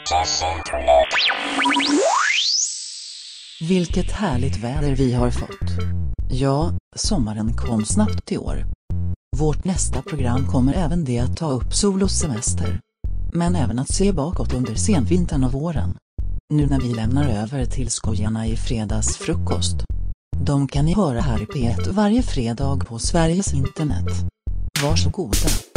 Internet. Vilket härligt väder vi har fått. Ja, sommaren kom snabbt i år. Vårt nästa program kommer även det att ta upp sol och semester. Men även att se bakåt under senvintern och våren. Nu när vi lämnar över till skojarna i fredagsfrukost. De kan ni höra här i P1 varje fredag på Sveriges internet. Varsågoda.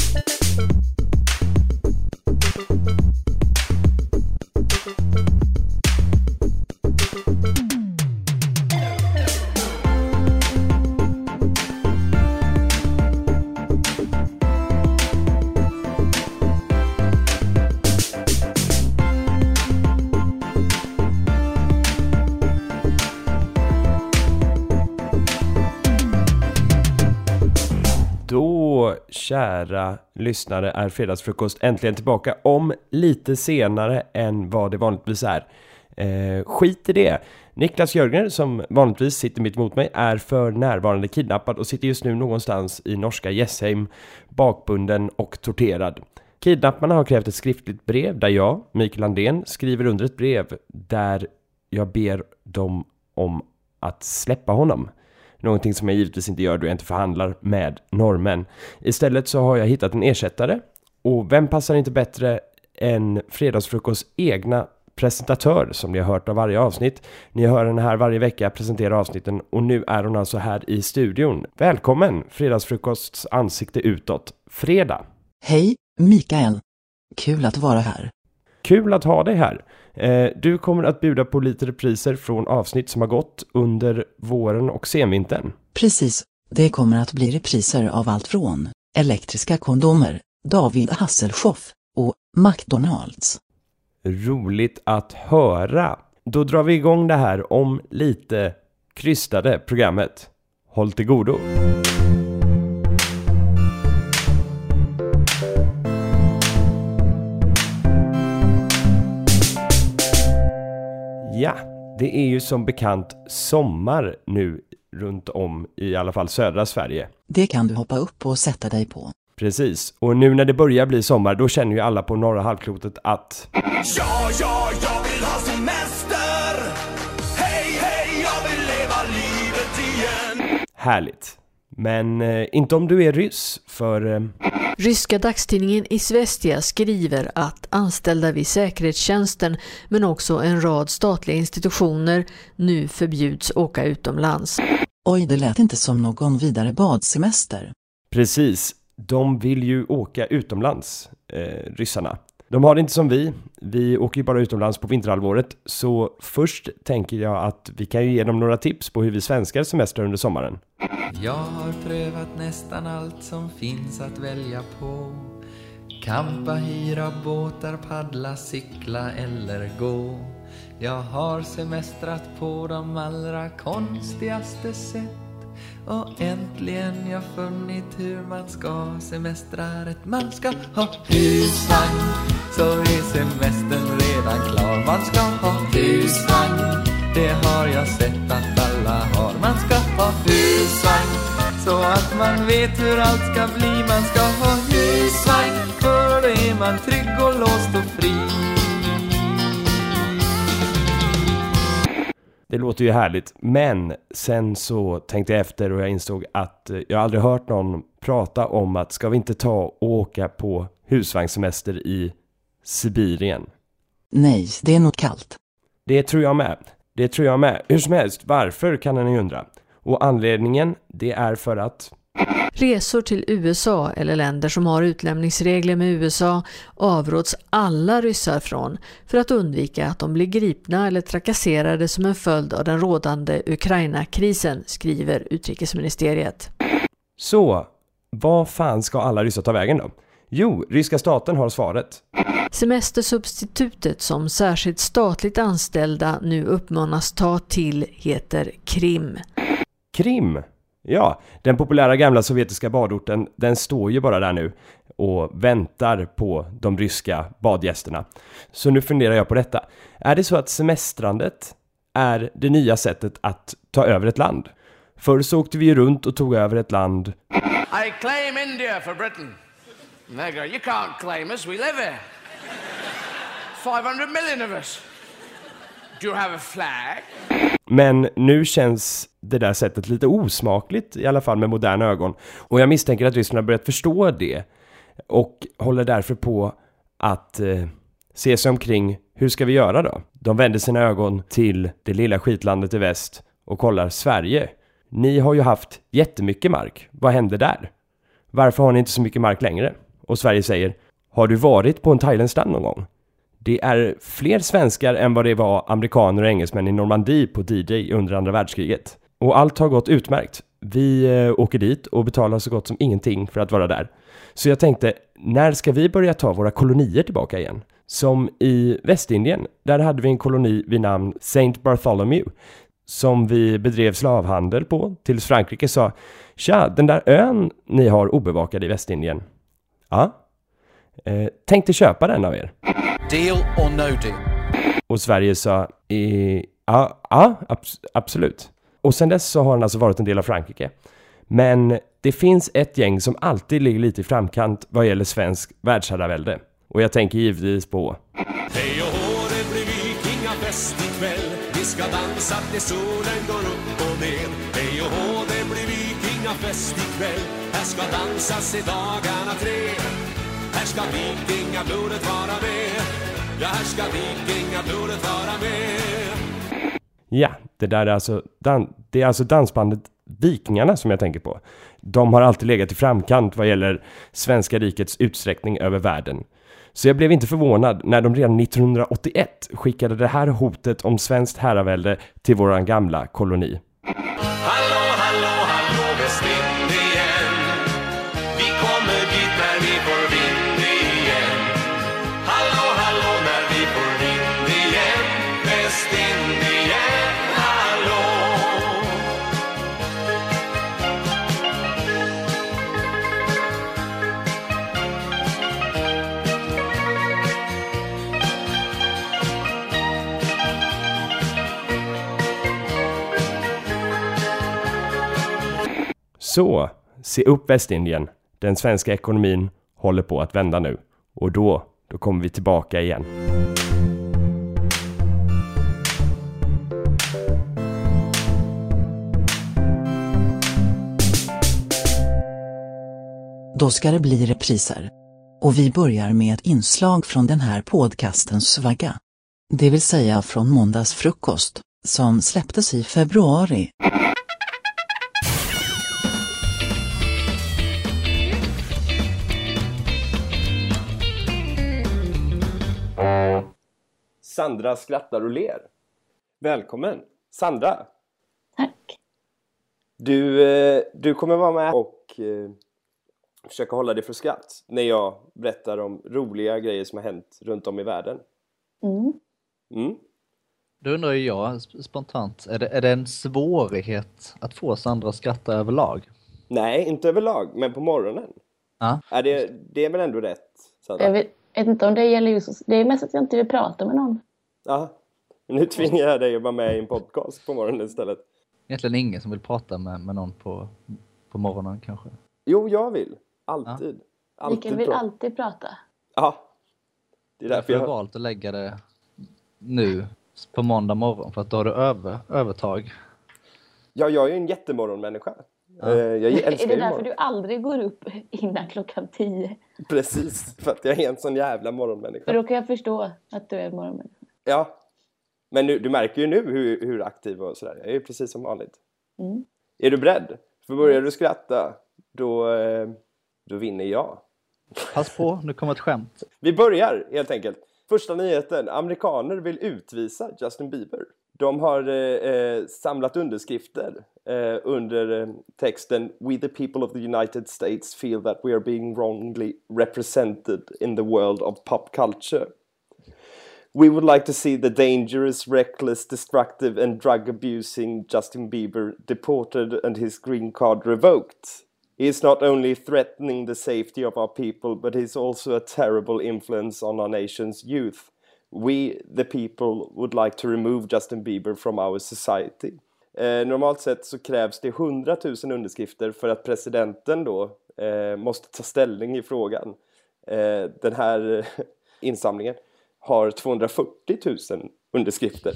Då, kära lyssnare, är Fredagsfrukost äntligen tillbaka om lite senare än vad det vanligtvis är. Eh, skit i det. Niklas Jörgen, som vanligtvis sitter mitt emot mig, är för närvarande kidnappad och sitter just nu någonstans i norska Jessheim, bakbunden och torterad. Kidnapparna har krävt ett skriftligt brev där jag, Mikael Andén, skriver under ett brev där jag ber dem om att släppa honom. Någonting som jag givetvis inte gör då jag inte förhandlar med norrmän. Istället så har jag hittat en ersättare. Och vem passar inte bättre än Fredagsfrukosts egna presentatör som ni har hört av varje avsnitt. Ni hör henne här varje vecka presentera avsnitten och nu är hon alltså här i studion. Välkommen Fredagsfrukosts ansikte utåt. Fredag. Hej, Mikael. Kul att vara här. Kul att ha dig här. Eh, Du kommer att bjuda på lite repriser från avsnitt som har gått under våren och senvintern. Precis, det kommer att bli repriser av allt från elektriska kondomer, David Hasselhoff och McDonalds. Roligt att höra. Då drar vi igång det här om lite krystade programmet. Håll till godo. Ja, det är ju som bekant sommar nu runt om i alla fall södra Sverige. Det kan du hoppa upp och sätta dig på. Precis, och nu när det börjar bli sommar då känner ju alla på norra halvklotet att Ja, ja, jag vill ha semester Hej, hej, jag vill leva livet igen härligt. Men eh, inte om du är ryss, för eh, Ryska dagstidningen Izvestia skriver att anställda vid säkerhetstjänsten men också en rad statliga institutioner nu förbjuds åka utomlands. Oj, det lät inte som någon vidare badsemester. precis, de vill ju åka utomlands, eh, ryssarna. De har det inte som vi, vi åker ju bara utomlands på vinterhalvåret, så först tänker jag att vi kan ju ge dem några tips på hur vi svenskar semestrar under sommaren. Jag har prövat nästan allt som finns att välja på. Kampa, hyra båtar, paddla, cykla eller gå. Jag har semestrat på de allra konstigaste sätt. Och äntligen jag funnit hur man ska semestra rätt. Man ska ha husvagn så är semestern redan klar. Man ska ha husvagn, det har jag sett att alla har. Man ska ha husvagn så att man vet hur allt ska bli. Man ska ha husvagn för då är man trygg och låst och fri. Det låter ju härligt, men sen så tänkte jag efter och jag insåg att eh, jag aldrig hört någon prata om att ska vi inte ta och åka på husvagnssemester i Sibirien? Nej, det är nog kallt. Det tror jag med. Det tror jag med. Hur som helst, varför kan ni undra? Och anledningen, det är för att Resor till USA eller länder som har utlämningsregler med USA avråds alla ryssar från för att undvika att de blir gripna eller trakasserade som en följd av den rådande Ukraina-krisen, skriver utrikesministeriet. Så, vad fan ska alla ryssar ta vägen då? Jo, ryska staten har svaret. Semestersubstitutet som särskilt statligt anställda nu uppmanas ta till heter Krim. Krim. Ja, den populära gamla sovjetiska badorten, den står ju bara där nu och väntar på de ryska badgästerna. Så nu funderar jag på detta. Är det så att semestrandet är det nya sättet att ta över ett land? Förr så åkte vi ju runt och tog över ett land I claim India for Britain. And there go, you can't claim us, we live here. 500 million of us. Do you have a flag? Men nu känns det där sättet lite osmakligt, i alla fall med moderna ögon. Och jag misstänker att ryssarna börjat förstå det och håller därför på att eh, se sig omkring. Hur ska vi göra då? De vänder sina ögon till det lilla skitlandet i väst och kollar Sverige. Ni har ju haft jättemycket mark. Vad hände där? Varför har ni inte så mycket mark längre? Och Sverige säger, har du varit på en thailändsk strand någon gång? Det är fler svenskar än vad det var amerikaner och engelsmän i Normandie på DJ under andra världskriget. Och allt har gått utmärkt. Vi eh, åker dit och betalar så gott som ingenting för att vara där. Så jag tänkte, när ska vi börja ta våra kolonier tillbaka igen? Som i Västindien, där hade vi en koloni vid namn Saint Bartholomew som vi bedrev slavhandel på tills Frankrike sa Tja, den där ön ni har obevakad i Västindien. Ja. Eh, tänkte köpa den av er. Deal or no deal? Och Sverige sa eh, ja, ja abs absolut. Och sen dess så har den alltså varit en del av Frankrike. Men det finns ett gäng som alltid ligger lite i framkant vad gäller svensk världsherravälde. Och jag tänker givetvis på Hej och hå, det blir vikingafest ikväll Vi ska dansa tills solen går upp och ner Hej och hå, det blir vikingafest ikväll Här ska dansas i dagarna tre Här ska vikingablodet vara med Ja, här ska vikingablodet vara med Ja, det där är alltså, det är alltså dansbandet Vikingarna som jag tänker på. De har alltid legat i framkant vad gäller svenska rikets utsträckning över världen. Så jag blev inte förvånad när de redan 1981 skickade det här hotet om svenskt herravälde till våran gamla koloni. Så, se upp Västindien. Den svenska ekonomin håller på att vända nu. Och då, då kommer vi tillbaka igen. Då ska det bli repriser. Och vi börjar med ett inslag från den här podcastens svagga. Det vill säga från måndags frukost, som släpptes i februari. Sandra skrattar och ler. Välkommen! Sandra! Tack. Du, eh, du kommer vara med och eh, försöka hålla dig för skratt när jag berättar om roliga grejer som har hänt runt om i världen. Mm. Mm. Då undrar ju jag sp- spontant, är det, är det en svårighet att få Sandra att skratta överlag? Nej, inte överlag, men på morgonen. Ja. Är det, det är väl ändå rätt? Sandra? Jag vet, vet inte om det gäller just... Det är mest att jag inte vill prata med någon. Ja. Nu tvingar jag dig att vara med i en podcast på morgonen istället. Egentligen ingen som vill prata med, med någon på, på morgonen kanske. Jo, jag vill. Alltid. Alltid Vilken vill bra. alltid prata. Ja. Det är Därför har jag jag... valt att lägga det nu på måndag morgon för att då har du över, övertag. Ja, jag är ju en jättemorgonmänniska. Ja. Eh, Jag Är älskar det ju därför du aldrig går upp innan klockan tio? Precis, för att jag är en sån jävla För morgonmänniska. då kan jag förstå att du är en morgonmänniska. Ja. Men nu, du märker ju nu hur, hur aktiv och sådär. Jag är ju precis som vanligt. Mm. Är du beredd? För börjar du skratta, då, eh, då vinner jag. Pass på, nu kommer ett skämt. Vi börjar helt enkelt. Första nyheten. Amerikaner vill utvisa Justin Bieber. De har eh, eh, samlat underskrifter eh, under eh, texten We the people of the United States feel that we are being wrongly represented in the world of pop culture. We would like to see the dangerous, reckless, destructive, and drug abusing Justin Bieber deported and his green card revoked. He is not only threatening the safety of our people, but he's also a terrible influence on our nation's youth. We, the people, would like to remove Justin Bieber from our society. Eh, normalt sett så krävs det 100 000 underskrifter för att presidenten då eh, måste ta ställning i frågan. Eh, den här insamlingen har 240 000 underskrifter.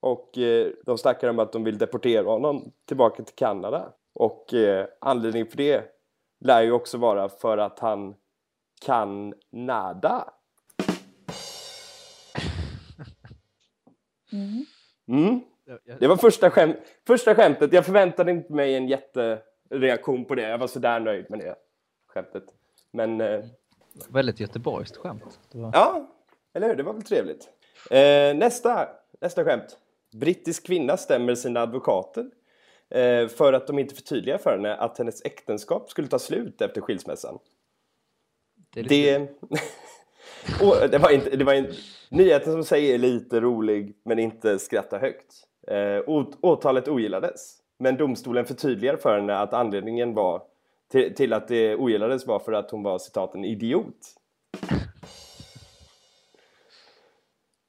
Och eh, de snackar om att de vill deportera honom tillbaka till Kanada. Och eh, anledningen för det lär ju också vara för att han kan nada. Mm. Det var första, skäm första skämtet. Jag förväntade inte mig en jättereaktion på det. Jag var sådär nöjd med det skämtet. Men eh, Väldigt göteborgskt skämt. Var... ja, eller hur? Det var väl trevligt. Eh, nästa, nästa skämt. Brittisk kvinna stämmer sina advokater eh, för att de inte förtydligar för henne att hennes äktenskap skulle ta slut efter skilsmässan. Det Det, och det var inte, det var inte, nyheten som säger är lite rolig men inte skratta högt. Eh, åtalet ogillades. Men domstolen förtydligar för henne att anledningen var till, till att det ogillades var för att hon var citat en idiot.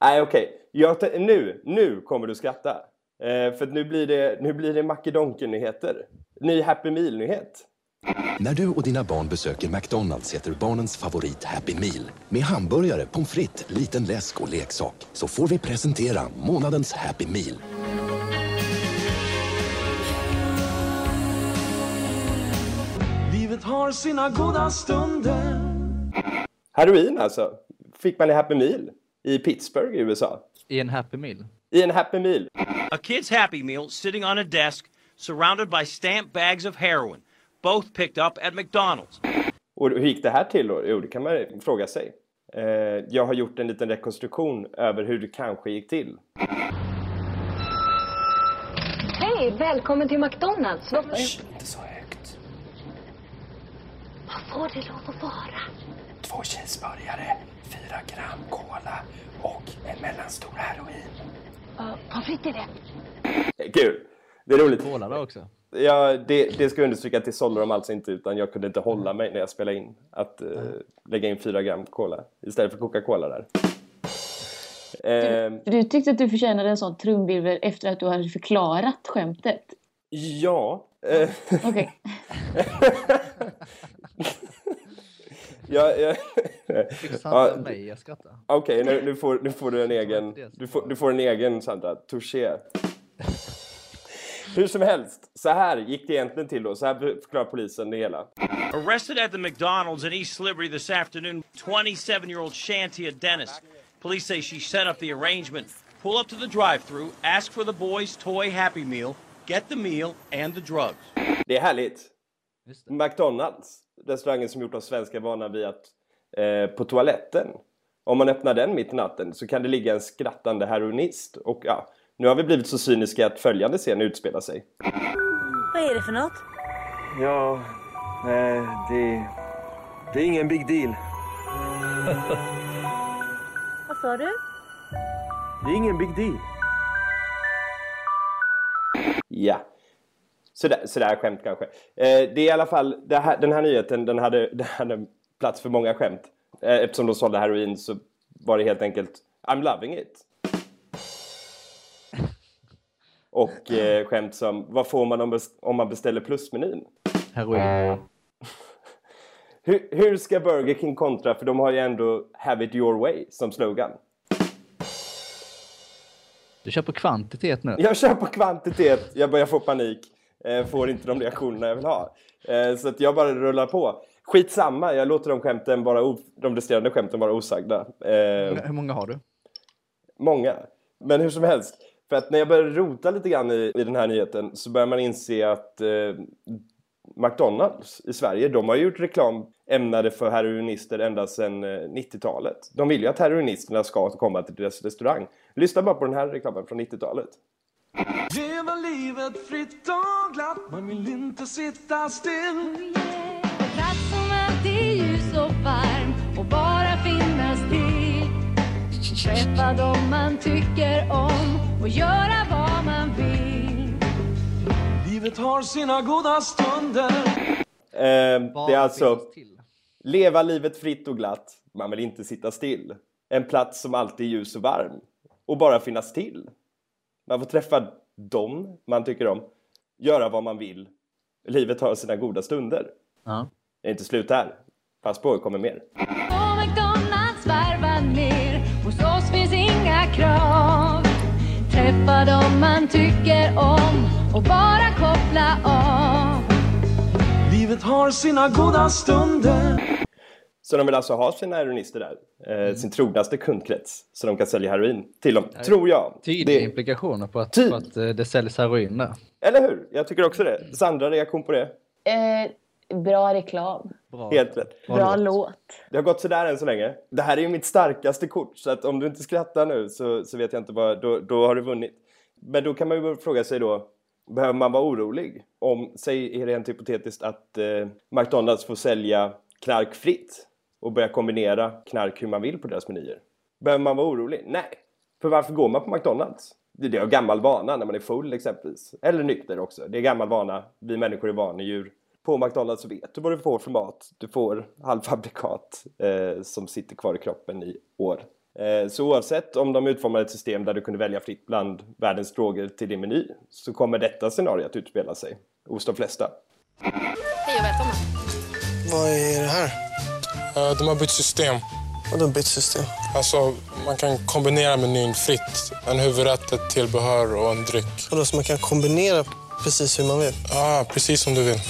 Nej okej, Okay. nu, nu kommer du skratta. Eh, för att nu blir det, nu blir det makedonken-nyheter. Ny Happy Meal-nyhet. När du och dina barn besöker McDonalds äter barnens favorit Happy Meal med hamburgare, pommes frites, liten läsk och leksak så får vi presentera månadens Happy Meal. Livet har sina goda stunder Heroin alltså. Fick man i Happy Meal i Pittsburgh i USA. I en Happy Meal. I en Happy Meal. A kid's Happy Meal sitting on a desk surrounded by stamped bags of heroin, both picked up at McDonald's. Och hur gick det här till då? Jo, det kan man fråga sig. Eh, jag har gjort en liten rekonstruktion över hur det kanske gick till. Hej, välkommen till McDonalds. Vad Inte så högt. vad får det lov att vara? Två cheeseburgare, fyra gram cola och en mellanstor heroin. Uh, pommes frites är det. Kul! Det är roligt. Cola då också. Ja, det, det ska jag understryka att det sålde de alltså inte utan jag kunde inte hålla mig när jag spelade in. Att eh, lägga in fyra gram cola istället för Coca-Cola där. Eh, För du tyckte att du förtjänade en sån trumvirvel efter att du hade förklarat skämtet. ja. Eh, Okej. ja, ja. Fick Sandra Ja, mig att skratta? Okej, nu, nu, får, nu får du en egen, du får, du får en egen Sandra, touché. Hur som helst, så här gick det egentligen till då, så här förklarar polisen det hela. Arrested at the McDonald's in East Liberty this afternoon, 27 year old Shantia Dennis. Police say she set up the arrangement. Pull up to the drive through, ask for the boys' toy Happy Meal, get the meal and the drugs. Det är härligt. McDonalds, restaurangen som gjort oss svenskar vana vid att eh, på toaletten, om man öppnar den mitt i natten så kan det ligga en skrattande heroinist. Och ja, nu har vi blivit så cyniska att följande scen utspelar sig. Vad är det för något? Ja, nej, det, det är ingen big deal. Vad sa du? Det är ingen big deal. Ja. Sådär, sådär skämt kanske. Eh, det är i alla fall, det här, den här nyheten den hade, den hade plats för många skämt. Eh, eftersom de sålde heroin så var det helt enkelt I'm loving it. Och eh, skämt som, vad får man om, om man beställer plusmenyn? Heroin. Hur, hur ska Burger King kontra? För de har ju ändå Have it your way som slogan. Du kör på kvantitet nu. Jag kör på kvantitet, jag börjar få panik. Eh, får inte de reaktionerna jag vill ha. Eh, så att jag bara rullar på. Skitsamma, jag låter de skämten vara o- de resterande skämten vara osagda. Eh, Hur många har du? många. Men hur som helst. För att när jag börjar rota lite grann i, i den här nyheten så börjar man inse att eh, McDonalds i Sverige, de har gjort reklam ämnade för heroinister ända sedan eh, 90-talet. De vill ju att heroinisterna ska komma till deras restaurang. Lyssna bara på den här reklamen från 90-talet. Leva livet fritt och glatt Man vill inte sitta still Plats som alltid är ljus och varm och bara finnas till. Träffa dem man tycker om och göra vad man vill. Livet har sina goda stunder Eh, det är alltså leva livet fritt och glatt. Man vill inte sitta still. En plats som alltid är ljus och varm. Och bara finnas till. Man får träffa dem man tycker om. Göra vad man vill. Livet har sina goda stunder. Ja. Det är inte slut här. Pass på, det kommer mer. På McDonalds varva ner göra krav. Träffa dem man tycker om och bara koppla av. Livet har sina goda stunder Så de vill alltså ha sina heroinister där, eh, sin trognaste kundkrets, så de kan sälja heroin till dem, tror jag. Tydliga Det- implikationer på att, Ty- på att eh, det säljs heroin där. Eller hur? Jag tycker också det. Sandra, reaktion på det? Eh, bra reklam. Helt rätt. Bra låt. Det har gått sådär än så länge. Det här är ju mitt starkaste kort, så att om du inte skrattar nu så, så vet jag inte vad, då, då har du vunnit. Men då kan man ju fråga sig då, behöver man vara orolig? Om, säg rent hypotetiskt att eh, McDonalds får sälja knark fritt och börja kombinera knark hur man vill på deras menyer. Behöver man vara orolig? Nej. För varför går man på McDonalds? Det det är gammal vana när man är full exempelvis. Eller nykter också. Det är gammal vana. Vi människor är vanedjur. På McDonalds så vet du vad du får för mat. Du får halvfabrikat eh, som sitter kvar i kroppen i år. Eh, så oavsett om de utformar ett system där du kunde välja fritt bland världens droger till din meny så kommer detta scenario att utspela sig hos de flesta. Hej och välkomna. Vad är det här? de har bytt system. Vadå bytt system? Alltså, man kan kombinera menyn fritt. En huvudrätt, ett tillbehör och en dryck. Vadå, så man kan kombinera precis hur man vill? Ja, precis som du vill.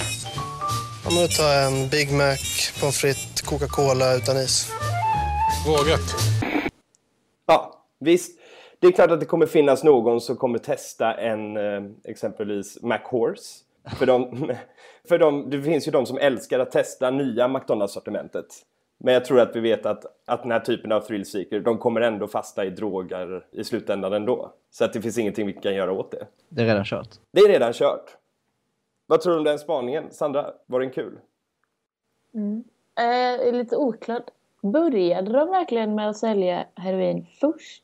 Ja, men då tar jag en Big Mac, pommes frites, Coca-Cola utan is. Vågat. Ja, visst. Det är klart att det kommer finnas någon som kommer testa en eh, exempelvis McHorse. För, de, för de, det finns ju de som älskar att testa nya McDonalds-sortimentet. Men jag tror att vi vet att, att den här typen av thrillseeker, de kommer ändå fasta i droger i slutändan ändå. Så att det finns ingenting vi kan göra åt det. Det är redan kört. Det är redan kört. Vad tror du om den spaningen? Sandra, var den kul? Mm. Eh, lite oklart. Började de verkligen med att sälja heroin först?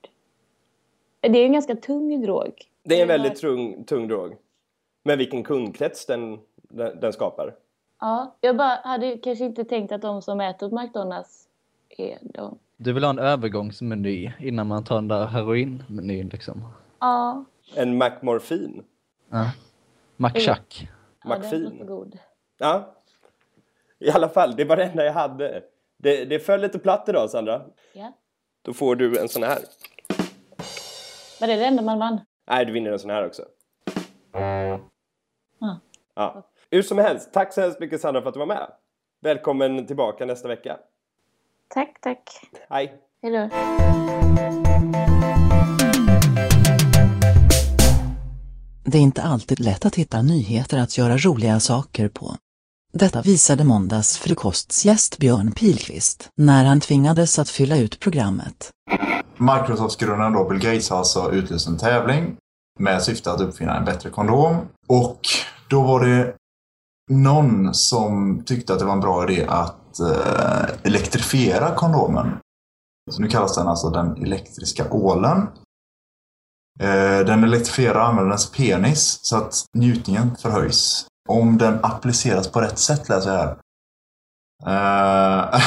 Det är en ganska tung drog. Det är en väldigt tung, tung drog. Men vilken kundkrets den, den, den skapar. Ja, jag bara hade kanske inte tänkt att de som äter på McDonalds är de. Du vill ha en övergångsmeny innan man tar den där heroinmenyn liksom. Ja, En McMorfin. Ja. McChuck. Ja McFin. för god. Ja. I alla fall, det var det enda jag hade. Det, det föll lite platt idag, Sandra. Ja. Då får du en sån här. Var det det enda man vann? Nej, du vinner en sån här också. Ja. Ja. Hur som helst, tack så hemskt mycket Sandra för att du var med. Välkommen tillbaka nästa vecka. Tack, tack. Hej. Hej då. Det är inte alltid lätt att hitta nyheter att göra roliga saker på. Detta visade måndags frukostgäst Björn Pilqvist när han tvingades att fylla ut programmet. Microsofts-grundaren då Bill Gates har alltså utlyst en tävling med syfte att uppfinna en bättre kondom. Och då var det någon som tyckte att det var en bra idé att eh, elektrifiera kondomen. Så nu kallas den alltså den elektriska ålen. Eh, den elektrifierar användarens penis så att njutningen förhöjs. Om den appliceras på rätt sätt läser jag här. Eh,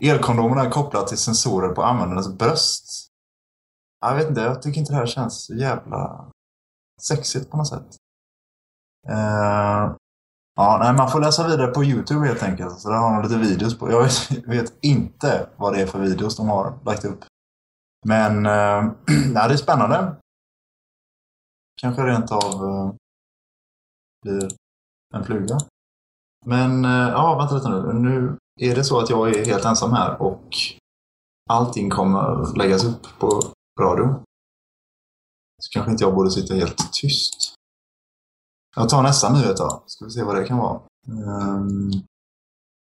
elkondomen är kopplad till sensorer på användarens bröst. Jag vet inte, jag tycker inte det här känns så jävla sexigt på något sätt. Uh, ja, nej, man får läsa vidare på Youtube helt enkelt. Så där har de lite videos på. Jag vet, vet inte vad det är för videos de har lagt upp. Men eh, det är spännande. Kanske rent av eh, blir en fluga. Men eh, ja, vänta lite nu. Nu är det så att jag är helt ensam här och allting kommer läggas upp på radio. Så kanske inte jag borde sitta helt tyst. Jag tar nästa nyhet då. Ska vi se vad det kan vara. Um,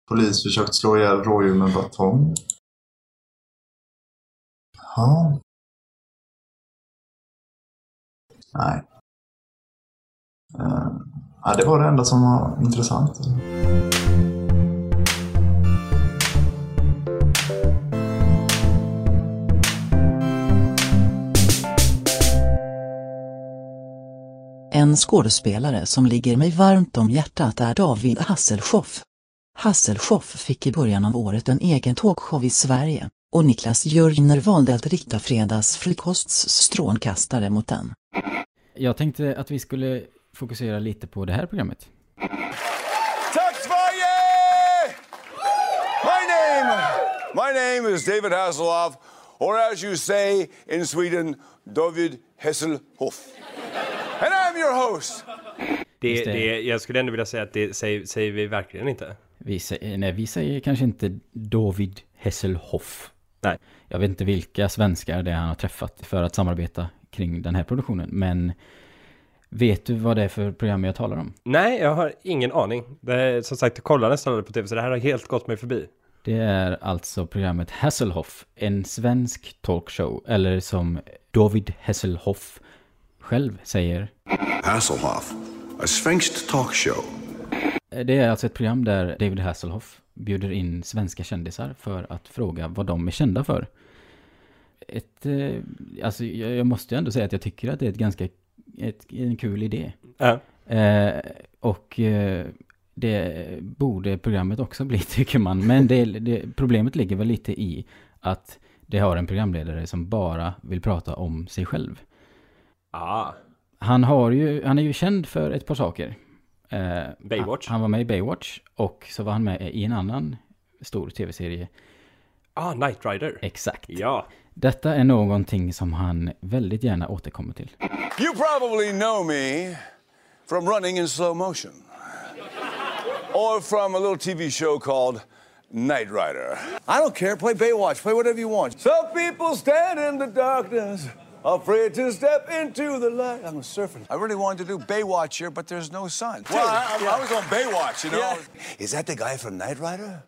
polis försökt slå ihjäl rådjur med batong. Ja. Nej. Uh, ja, det var det enda som var intressant. En skådespelare som ligger mig varmt om hjärtat är David Hasselhoff. Hasselhoff fick i början av året en egen talkshow i Sverige, och Niklas Jörgner valde att rikta fredagsfrukosts strålkastare mot den. Jag tänkte att vi skulle fokusera lite på det här programmet. Tack Sverige! My name, my name is David Hasselhoff or as you say in Sweden, David Hasselhoff. And I'm your host. Det. det, jag skulle ändå vilja säga att det säger, säger vi verkligen inte. Vi säger, nej, vi säger kanske inte David Hesselhoff. Nej. Jag vet inte vilka svenskar det är han har träffat för att samarbeta kring den här produktionen. Men vet du vad det är för program jag talar om? Nej, jag har ingen aning. Det är, som sagt, jag kollar nästan aldrig på tv, så det här har helt gått mig förbi. Det är alltså programmet Hasselhoff, en svensk talkshow. Eller som David Hasselhoff själv säger. Hasselhoff, a sphinxed talk show. Det är alltså ett program där David Hasselhoff bjuder in svenska kändisar för att fråga vad de är kända för. Ett, eh, alltså jag, måste ju ändå säga att jag tycker att det är ett ganska, ett, en kul idé. Ja. Eh, och eh, det borde programmet också bli tycker man. Men det, det, problemet ligger väl lite i att det har en programledare som bara vill prata om sig själv. Ah. Han, har ju, han är ju känd för ett par saker. Eh, Baywatch. Han, han var med i Baywatch och så var han med i en annan stor tv-serie. Ah, Knight Rider. Exakt. Ja. Detta är någonting som han väldigt gärna återkommer till. You probably know me from running in slow motion or from a little TV show called Knight Rider. I don't care. Play Baywatch. Play whatever you want. Some people stand in the darkness, afraid to step into the light. I'm surfing. I really wanted to do Baywatch here, but there's no sun. Well, I, I- I was on Baywatch, you know. Is that the guy from Knight Rider?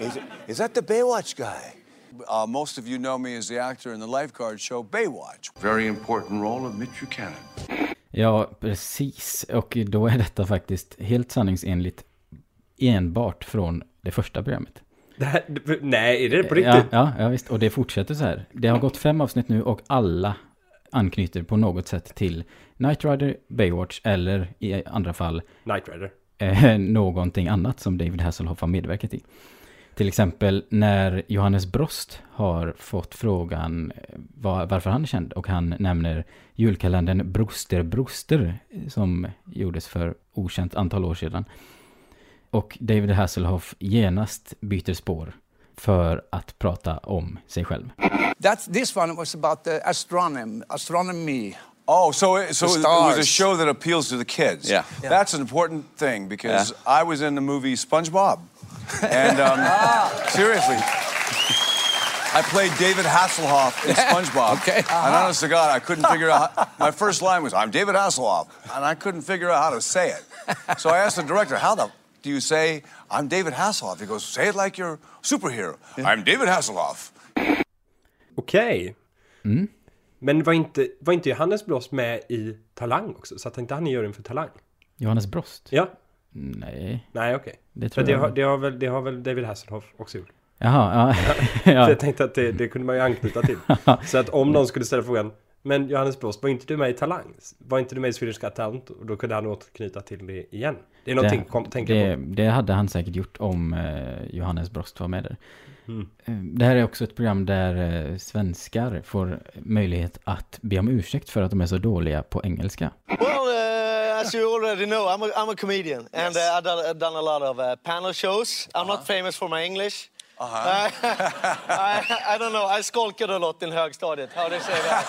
Is, is that the Baywatch guy? Uh, most of you know me as the actor in the lifeguard show Baywatch. Very important role of Mitch Buchanan. Ja, precis. Och då är detta faktiskt helt sanningsenligt enbart från det första programmet. Det här, nej, är det på Ja, riktigt? ja, ja, visst. Och det fortsätter så här. Det har gått fem avsnitt nu och alla anknyter på något sätt till Knight Rider, Baywatch eller i andra fall Knight Rider. eh, någonting annat som David Hasselhoff har medverkat i. Till exempel när Johannes Brost har fått frågan eh, var, varför han är känd och han nämner julkalendern Broster Broster eh, som gjordes för okänt antal år sedan. Och David Hasselhoff genast byter spår för att prata om sig själv. That's this one was about the astronomy. Astronomy. Oh, so it, so it was a show that appeals to the kids. Yeah. Yeah. That's an important thing because I was in the movie SpongeBob. And um, seriously, I played David Hasselhoff in SpongeBob. Okay. And honest to God, I couldn't figure out. my first line was, I'm David Hasselhoff. And I couldn't figure out how to say it. So I asked the director, How the do you say, I'm David Hasselhoff? He goes, Say it like you're superhero. I'm David Hasselhoff. Okej. Mm. Men var inte, var inte Johannes Blås med i Talang också? Så att inte han i juryn för Talang? Johannes Brost? Ja. Nej. Nej, okej. Det För tror det, jag. har, det, har väl, det har väl David Hasselhoff också gjort? Jaha, ja. Ja. jag tänkte att det, det kunde man ju anknyta till. Så att om någon skulle ställa frågan Men Johannes Blås, var inte du med i Talang? Var inte du med i Swedish Got Talent? Och då kunde han återknyta till det igen. Det är någonting det, kom, tänka det, på. det hade han säkert gjort om eh, Johannes Brost var med där. Mm. Eh, Det här är också ett program där eh, svenskar får möjlighet att be om ursäkt för att de är så dåliga på engelska. Well, uh, as you already know, I'm a, I'm a comedian, and uh, I've done, done a lot of uh, panel shows. I'm not famous for my English. Uh-huh. I, I don't know. I skolkade a lot in högstadiet. How do you say that?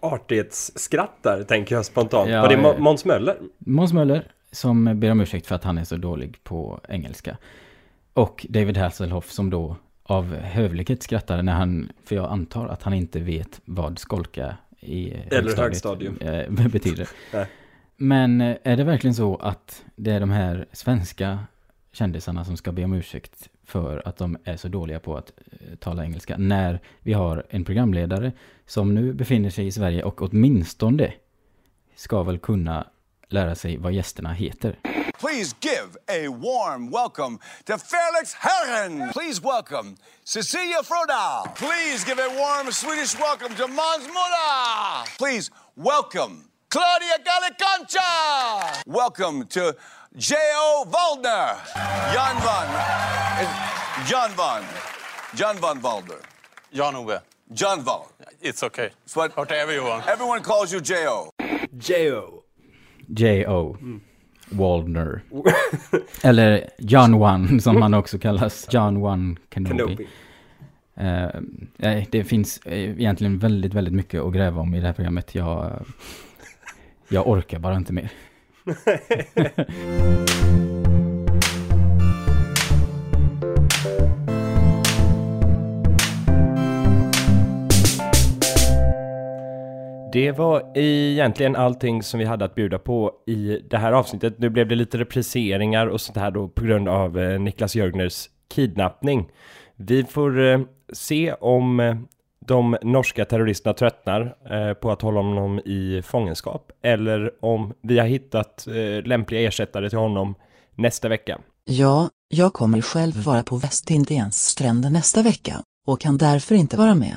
Artighetsskratt där, tänker jag spontant. Ja, var det ja. Mo- Måns Möller? Måns Möller som ber om ursäkt för att han är så dålig på engelska. Och David Hasselhoff som då av hövlighet skrattar när han, för jag antar att han inte vet vad skolka i Eller högstadium. eh, betyder. Men eh, är det verkligen så att det är de här svenska kändisarna som ska be om ursäkt för att de är så dåliga på att eh, tala engelska när vi har en programledare som nu befinner sig i Sverige och åtminstone ska väl kunna lära sig vad gästerna heter. Please give a warm welcome to Felix Herren. Please welcome Cecilia Froda. Please give a warm Swedish welcome to Måns Mora! Please welcome Claudia Galicancha. Welcome to J.O. Waldner. Jan van. eh, Jan van. Jan van Waldner. Jan Ove. John Van. It's okay. It's what Whatever you want. everyone calls you J.O. J.O. J.O. Waldner. Eller John One som han också kallas. John One Kenobi. Kenobi. Eh, nej, det finns eh, egentligen väldigt, väldigt mycket att gräva om i det här programmet. Jag, jag orkar bara inte mer. Det var egentligen allting som vi hade att bjuda på i det här avsnittet. Nu blev det lite repriseringar och sånt här då på grund av eh, Niklas Jörgners kidnappning. Vi får eh, se om eh, de norska terroristerna tröttnar eh, på att hålla honom i fångenskap eller om vi har hittat eh, lämpliga ersättare till honom nästa vecka. Ja, jag kommer själv vara på Västindiens stränder nästa vecka och kan därför inte vara med.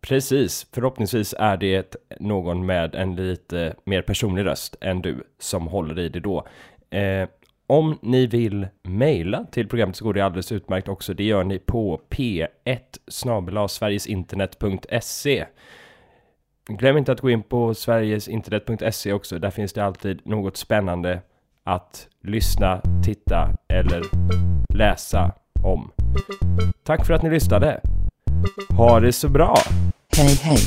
Precis, förhoppningsvis är det någon med en lite mer personlig röst än du som håller i det då. Eh, om ni vill mejla till programmet så går det alldeles utmärkt också. Det gör ni på p1 sverigesinternet.se. Glöm inte att gå in på sverigesinternet.se också. Där finns det alltid något spännande att lyssna, titta eller läsa om. Tack för att ni lyssnade. Ha det så bra! Hej hej!